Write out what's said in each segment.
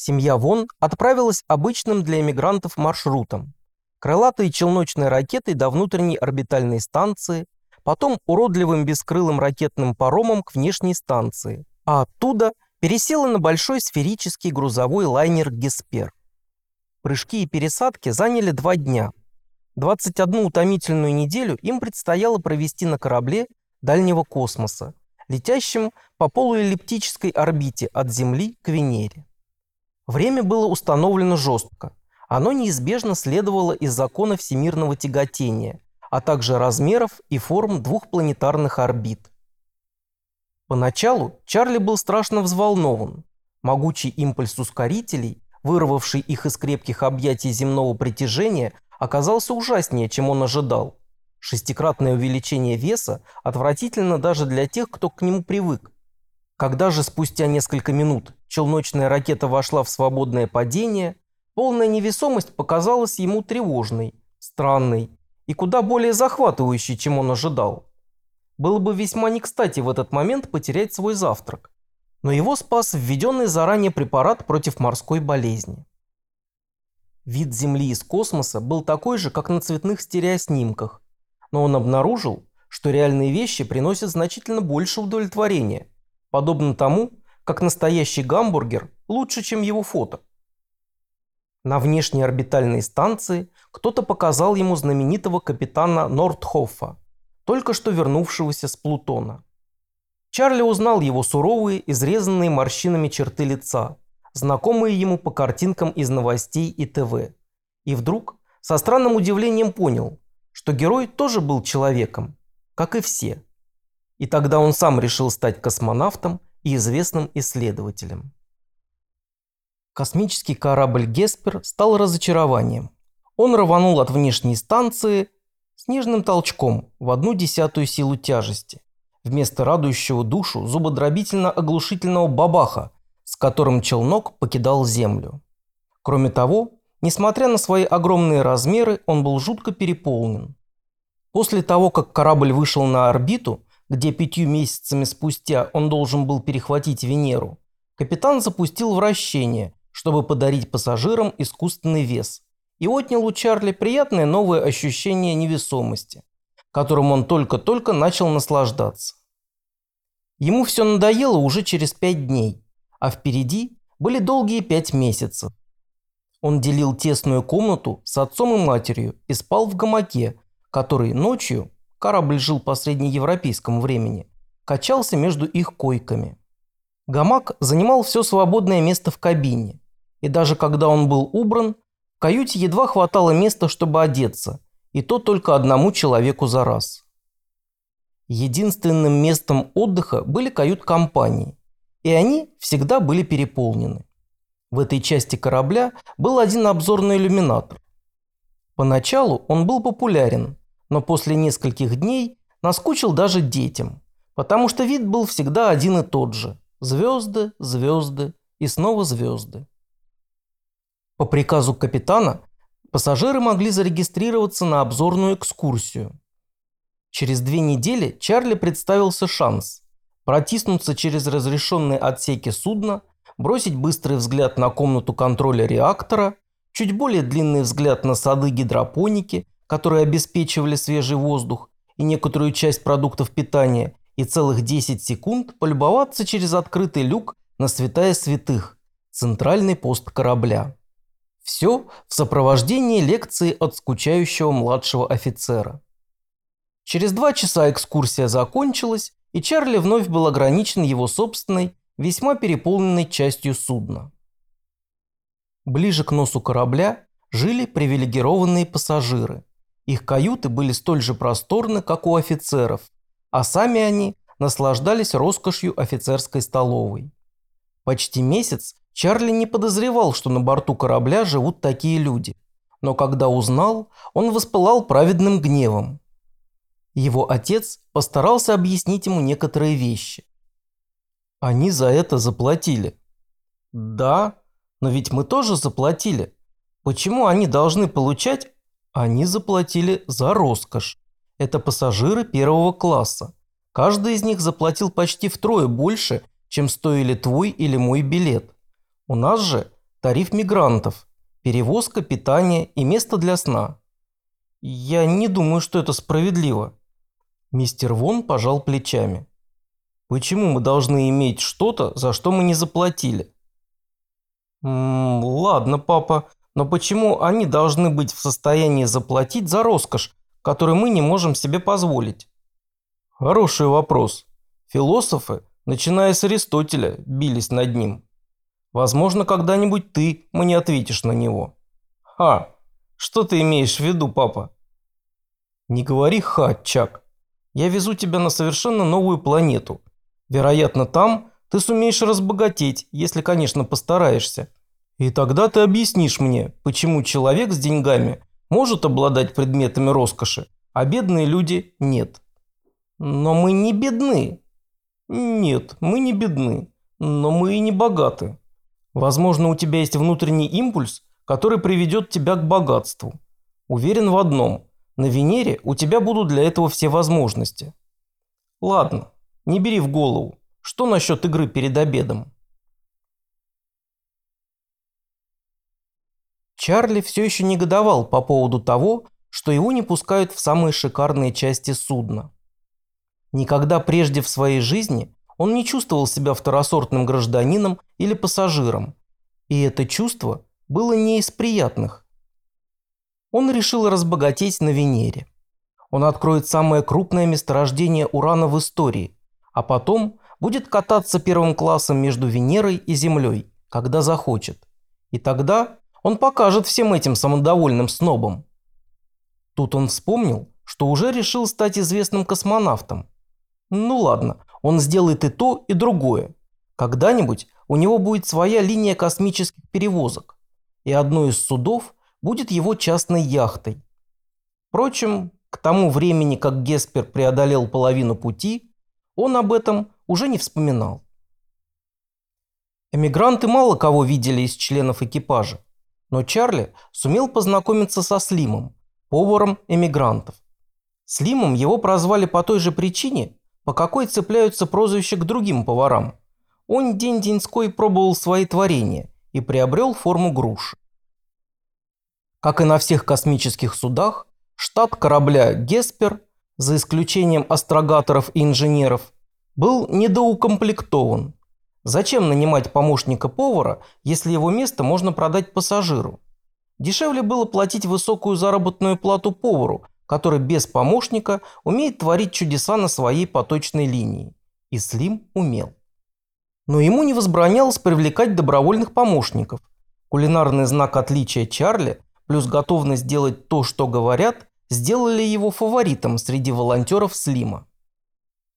Семья Вон отправилась обычным для эмигрантов маршрутом. Крылатой челночной ракетой до внутренней орбитальной станции, потом уродливым бескрылым ракетным паромом к внешней станции, а оттуда пересела на большой сферический грузовой лайнер «Геспер». Прыжки и пересадки заняли два дня. 21 утомительную неделю им предстояло провести на корабле дальнего космоса, летящем по полуэллиптической орбите от Земли к Венере. Время было установлено жестко. Оно неизбежно следовало из закона всемирного тяготения, а также размеров и форм двух планетарных орбит. Поначалу Чарли был страшно взволнован. Могучий импульс ускорителей, вырвавший их из крепких объятий земного притяжения, оказался ужаснее, чем он ожидал. Шестикратное увеличение веса отвратительно даже для тех, кто к нему привык. Когда же спустя несколько минут челночная ракета вошла в свободное падение, полная невесомость показалась ему тревожной, странной и куда более захватывающей, чем он ожидал. Было бы весьма не кстати в этот момент потерять свой завтрак, но его спас введенный заранее препарат против морской болезни. Вид Земли из космоса был такой же, как на цветных стереоснимках, но он обнаружил, что реальные вещи приносят значительно больше удовлетворения, подобно тому, как настоящий гамбургер лучше, чем его фото. На внешней орбитальной станции кто-то показал ему знаменитого капитана Нордхоффа, только что вернувшегося с Плутона. Чарли узнал его суровые, изрезанные морщинами черты лица – знакомые ему по картинкам из новостей и ТВ. И вдруг со странным удивлением понял, что герой тоже был человеком, как и все. И тогда он сам решил стать космонавтом и известным исследователем. Космический корабль «Геспер» стал разочарованием. Он рванул от внешней станции снежным толчком в одну десятую силу тяжести, вместо радующего душу зубодробительно-оглушительного бабаха, с которым челнок покидал Землю. Кроме того, несмотря на свои огромные размеры, он был жутко переполнен. После того, как корабль вышел на орбиту, где пятью месяцами спустя он должен был перехватить Венеру, капитан запустил вращение, чтобы подарить пассажирам искусственный вес, и отнял у Чарли приятное новое ощущение невесомости, которым он только-только начал наслаждаться. Ему все надоело уже через пять дней – а впереди были долгие пять месяцев. Он делил тесную комнату с отцом и матерью и спал в гамаке, который ночью, корабль жил по среднеевропейскому времени, качался между их койками. Гамак занимал все свободное место в кабине, и даже когда он был убран, в каюте едва хватало места, чтобы одеться, и то только одному человеку за раз. Единственным местом отдыха были кают-компании, и они всегда были переполнены. В этой части корабля был один обзорный иллюминатор. Поначалу он был популярен, но после нескольких дней наскучил даже детям, потому что вид был всегда один и тот же – звезды, звезды и снова звезды. По приказу капитана пассажиры могли зарегистрироваться на обзорную экскурсию. Через две недели Чарли представился шанс – протиснуться через разрешенные отсеки судна, бросить быстрый взгляд на комнату контроля реактора, чуть более длинный взгляд на сады гидропоники, которые обеспечивали свежий воздух и некоторую часть продуктов питания, и целых 10 секунд полюбоваться через открытый люк на святая святых, центральный пост корабля. Все в сопровождении лекции от скучающего младшего офицера. Через два часа экскурсия закончилась, и Чарли вновь был ограничен его собственной, весьма переполненной частью судна. Ближе к носу корабля жили привилегированные пассажиры. Их каюты были столь же просторны, как у офицеров, а сами они наслаждались роскошью офицерской столовой. Почти месяц Чарли не подозревал, что на борту корабля живут такие люди, но когда узнал, он воспылал праведным гневом. Его отец постарался объяснить ему некоторые вещи. Они за это заплатили. Да, но ведь мы тоже заплатили. Почему они должны получать? Они заплатили за роскошь. Это пассажиры первого класса. Каждый из них заплатил почти втрое больше, чем стоили твой или мой билет. У нас же тариф мигрантов, перевозка, питание и место для сна. Я не думаю, что это справедливо. Мистер Вон пожал плечами. Почему мы должны иметь что-то, за что мы не заплатили? М -м, ладно, папа, но почему они должны быть в состоянии заплатить за роскошь, которую мы не можем себе позволить? Хороший вопрос. Философы, начиная с Аристотеля, бились над ним. Возможно, когда-нибудь ты мне ответишь на него. Ха, что ты имеешь в виду, папа? Не говори ха, Чак. Я везу тебя на совершенно новую планету. Вероятно, там ты сумеешь разбогатеть, если, конечно, постараешься. И тогда ты объяснишь мне, почему человек с деньгами может обладать предметами роскоши, а бедные люди нет. Но мы не бедны. Нет, мы не бедны, но мы и не богаты. Возможно, у тебя есть внутренний импульс, который приведет тебя к богатству. Уверен в одном. На Венере у тебя будут для этого все возможности. Ладно, не бери в голову. Что насчет игры перед обедом? Чарли все еще негодовал по поводу того, что его не пускают в самые шикарные части судна. Никогда прежде в своей жизни он не чувствовал себя второсортным гражданином или пассажиром, и это чувство было не из приятных. Он решил разбогатеть на Венере. Он откроет самое крупное месторождение урана в истории, а потом будет кататься первым классом между Венерой и Землей, когда захочет. И тогда он покажет всем этим самодовольным снобам. Тут он вспомнил, что уже решил стать известным космонавтом. Ну ладно, он сделает и то, и другое. Когда-нибудь у него будет своя линия космических перевозок, и одно из судов будет его частной яхтой. Впрочем, к тому времени, как Геспер преодолел половину пути, он об этом уже не вспоминал. Эмигранты мало кого видели из членов экипажа, но Чарли сумел познакомиться со Слимом, поваром эмигрантов. Слимом его прозвали по той же причине, по какой цепляются прозвища к другим поварам. Он день-деньской пробовал свои творения и приобрел форму груши. Как и на всех космических судах, штат корабля «Геспер», за исключением астрогаторов и инженеров, был недоукомплектован. Зачем нанимать помощника повара, если его место можно продать пассажиру? Дешевле было платить высокую заработную плату повару, который без помощника умеет творить чудеса на своей поточной линии. И Слим умел. Но ему не возбранялось привлекать добровольных помощников. Кулинарный знак отличия Чарли плюс готовность делать то, что говорят, сделали его фаворитом среди волонтеров Слима.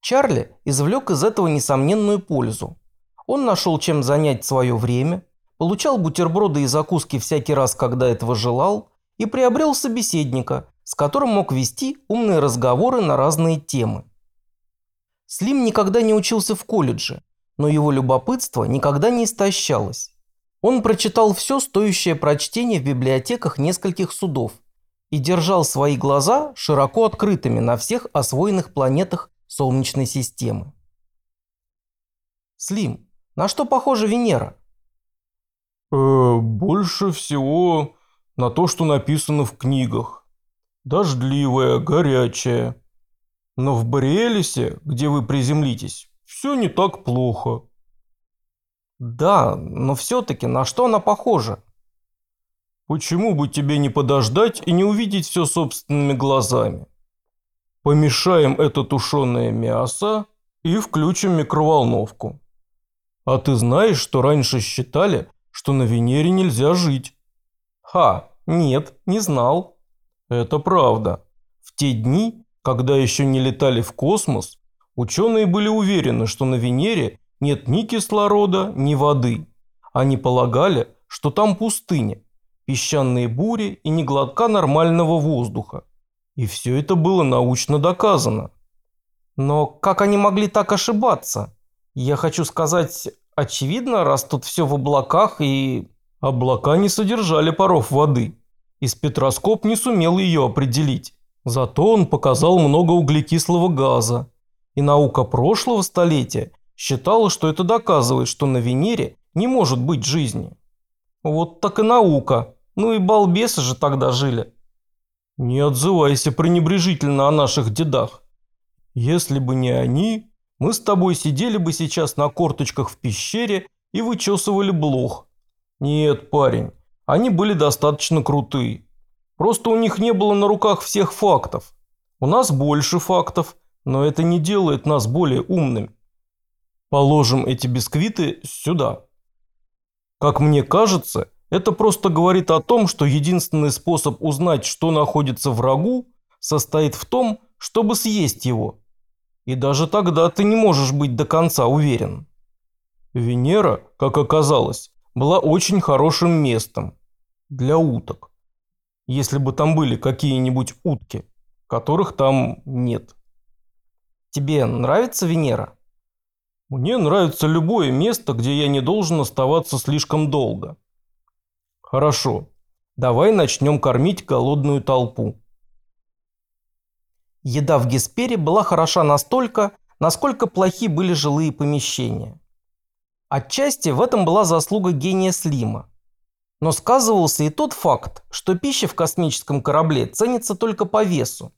Чарли извлек из этого несомненную пользу. Он нашел чем занять свое время, получал бутерброды и закуски всякий раз, когда этого желал, и приобрел собеседника, с которым мог вести умные разговоры на разные темы. Слим никогда не учился в колледже, но его любопытство никогда не истощалось. Он прочитал все стоящее прочтение в библиотеках нескольких судов и держал свои глаза широко открытыми на всех освоенных планетах Солнечной системы. Слим, на что похожа Венера? Э, больше всего на то, что написано в книгах дождливая, горячая. Но в Бориэлисе, где вы приземлитесь, все не так плохо. Да, но все-таки на что она похожа? Почему бы тебе не подождать и не увидеть все собственными глазами? Помешаем это тушеное мясо и включим микроволновку. А ты знаешь, что раньше считали, что на Венере нельзя жить? Ха, нет, не знал. Это правда. В те дни, когда еще не летали в космос, ученые были уверены, что на Венере нет ни кислорода, ни воды. Они полагали, что там пустыня, песчаные бури и ни глотка нормального воздуха. И все это было научно доказано. Но как они могли так ошибаться? Я хочу сказать, очевидно, раз тут все в облаках и... Облака не содержали паров воды и спектроскоп не сумел ее определить. Зато он показал много углекислого газа. И наука прошлого столетия считала, что это доказывает, что на Венере не может быть жизни. Вот так и наука. Ну и балбесы же тогда жили. Не отзывайся пренебрежительно о наших дедах. Если бы не они, мы с тобой сидели бы сейчас на корточках в пещере и вычесывали блох. Нет, парень, они были достаточно крутые. Просто у них не было на руках всех фактов. У нас больше фактов, но это не делает нас более умными. Положим эти бисквиты сюда. Как мне кажется, это просто говорит о том, что единственный способ узнать, что находится врагу, состоит в том, чтобы съесть его. И даже тогда ты не можешь быть до конца уверен. Венера, как оказалось, была очень хорошим местом для уток. Если бы там были какие-нибудь утки, которых там нет. Тебе нравится Венера? Мне нравится любое место, где я не должен оставаться слишком долго. Хорошо, давай начнем кормить голодную толпу. Еда в Геспере была хороша настолько, насколько плохи были жилые помещения. Отчасти в этом была заслуга гения Слима. Но сказывался и тот факт, что пища в космическом корабле ценится только по весу.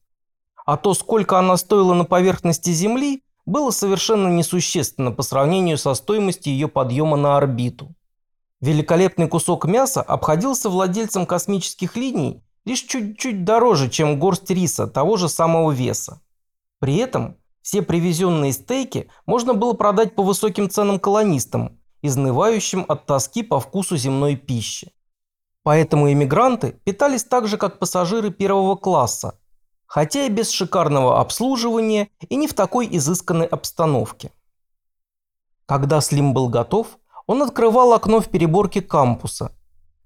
А то, сколько она стоила на поверхности Земли, было совершенно несущественно по сравнению со стоимостью ее подъема на орбиту. Великолепный кусок мяса обходился владельцам космических линий лишь чуть-чуть дороже, чем горсть риса того же самого веса. При этом все привезенные стейки можно было продать по высоким ценам колонистам, изнывающим от тоски по вкусу земной пищи. Поэтому иммигранты питались так же, как пассажиры первого класса, хотя и без шикарного обслуживания и не в такой изысканной обстановке. Когда Слим был готов, он открывал окно в переборке кампуса.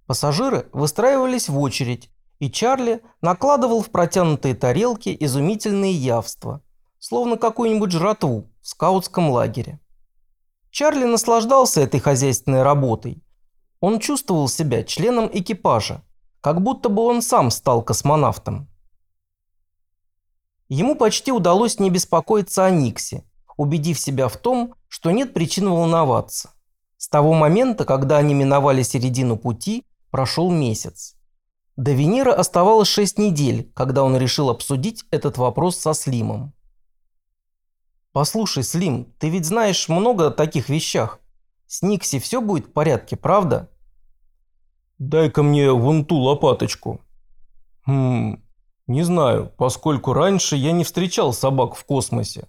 Пассажиры выстраивались в очередь, и Чарли накладывал в протянутые тарелки изумительные явства, словно какую-нибудь жратву в скаутском лагере. Чарли наслаждался этой хозяйственной работой. Он чувствовал себя членом экипажа, как будто бы он сам стал космонавтом. Ему почти удалось не беспокоиться о Никсе, убедив себя в том, что нет причин волноваться. С того момента, когда они миновали середину пути, прошел месяц. До Венеры оставалось 6 недель, когда он решил обсудить этот вопрос со Слимом. «Послушай, Слим, ты ведь знаешь много о таких вещах. С Никси все будет в порядке, правда?» «Дай-ка мне вон ту лопаточку». «Хм, не знаю, поскольку раньше я не встречал собак в космосе.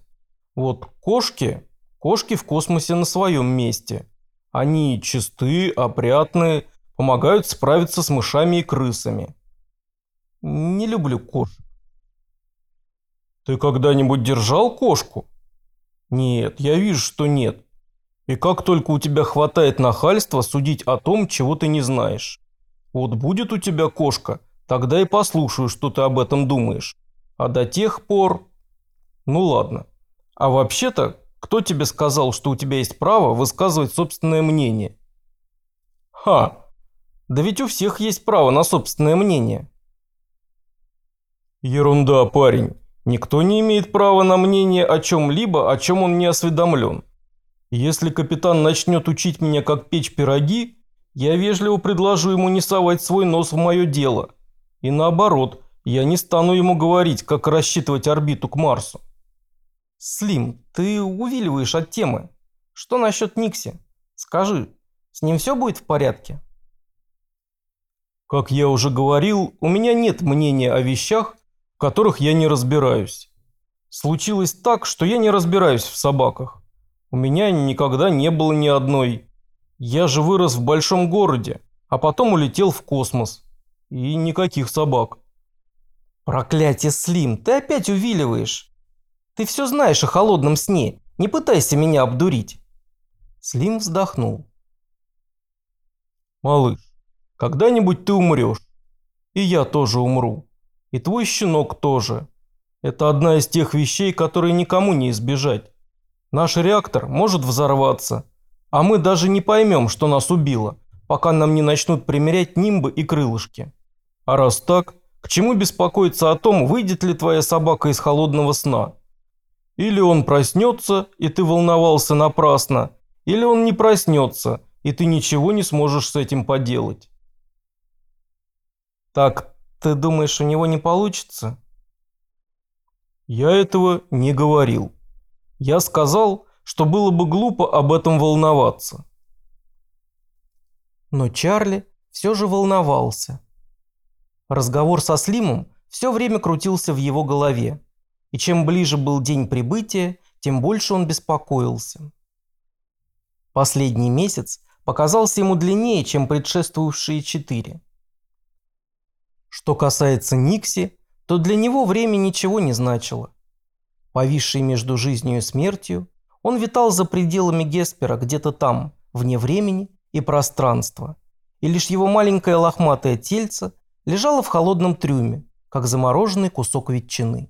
Вот кошки, кошки в космосе на своем месте. Они чистые, опрятные, помогают справиться с мышами и крысами. Не люблю кошек. Ты когда-нибудь держал кошку? Нет, я вижу, что нет. И как только у тебя хватает нахальства судить о том, чего ты не знаешь. Вот будет у тебя кошка, тогда и послушаю, что ты об этом думаешь. А до тех пор... Ну ладно. А вообще-то, кто тебе сказал, что у тебя есть право высказывать собственное мнение? Ха! Да ведь у всех есть право на собственное мнение. Ерунда, парень. Никто не имеет права на мнение о чем-либо, о чем он не осведомлен. Если капитан начнет учить меня, как печь пироги, я вежливо предложу ему не совать свой нос в мое дело. И наоборот, я не стану ему говорить, как рассчитывать орбиту к Марсу. Слим, ты увиливаешь от темы. Что насчет Никси? Скажи, с ним все будет в порядке? Как я уже говорил, у меня нет мнения о вещах, в которых я не разбираюсь. Случилось так, что я не разбираюсь в собаках. У меня никогда не было ни одной. Я же вырос в большом городе, а потом улетел в космос. И никаких собак. Проклятие, Слим, ты опять увиливаешь. Ты все знаешь о холодном сне. Не пытайся меня обдурить. Слим вздохнул. Малыш, когда-нибудь ты умрешь. И я тоже умру. И твой щенок тоже. Это одна из тех вещей, которые никому не избежать. Наш реактор может взорваться, а мы даже не поймем, что нас убило, пока нам не начнут примерять нимбы и крылышки. А раз так, к чему беспокоиться о том, выйдет ли твоя собака из холодного сна? Или он проснется, и ты волновался напрасно, или он не проснется, и ты ничего не сможешь с этим поделать. Так, ты думаешь, у него не получится? Я этого не говорил. Я сказал, что было бы глупо об этом волноваться. Но Чарли все же волновался. Разговор со Слимом все время крутился в его голове, и чем ближе был день прибытия, тем больше он беспокоился. Последний месяц показался ему длиннее, чем предшествовавшие четыре. Что касается Никси, то для него время ничего не значило. Повисший между жизнью и смертью, он витал за пределами Геспера где-то там, вне времени и пространства, и лишь его маленькое лохматое тельце лежало в холодном трюме, как замороженный кусок ветчины.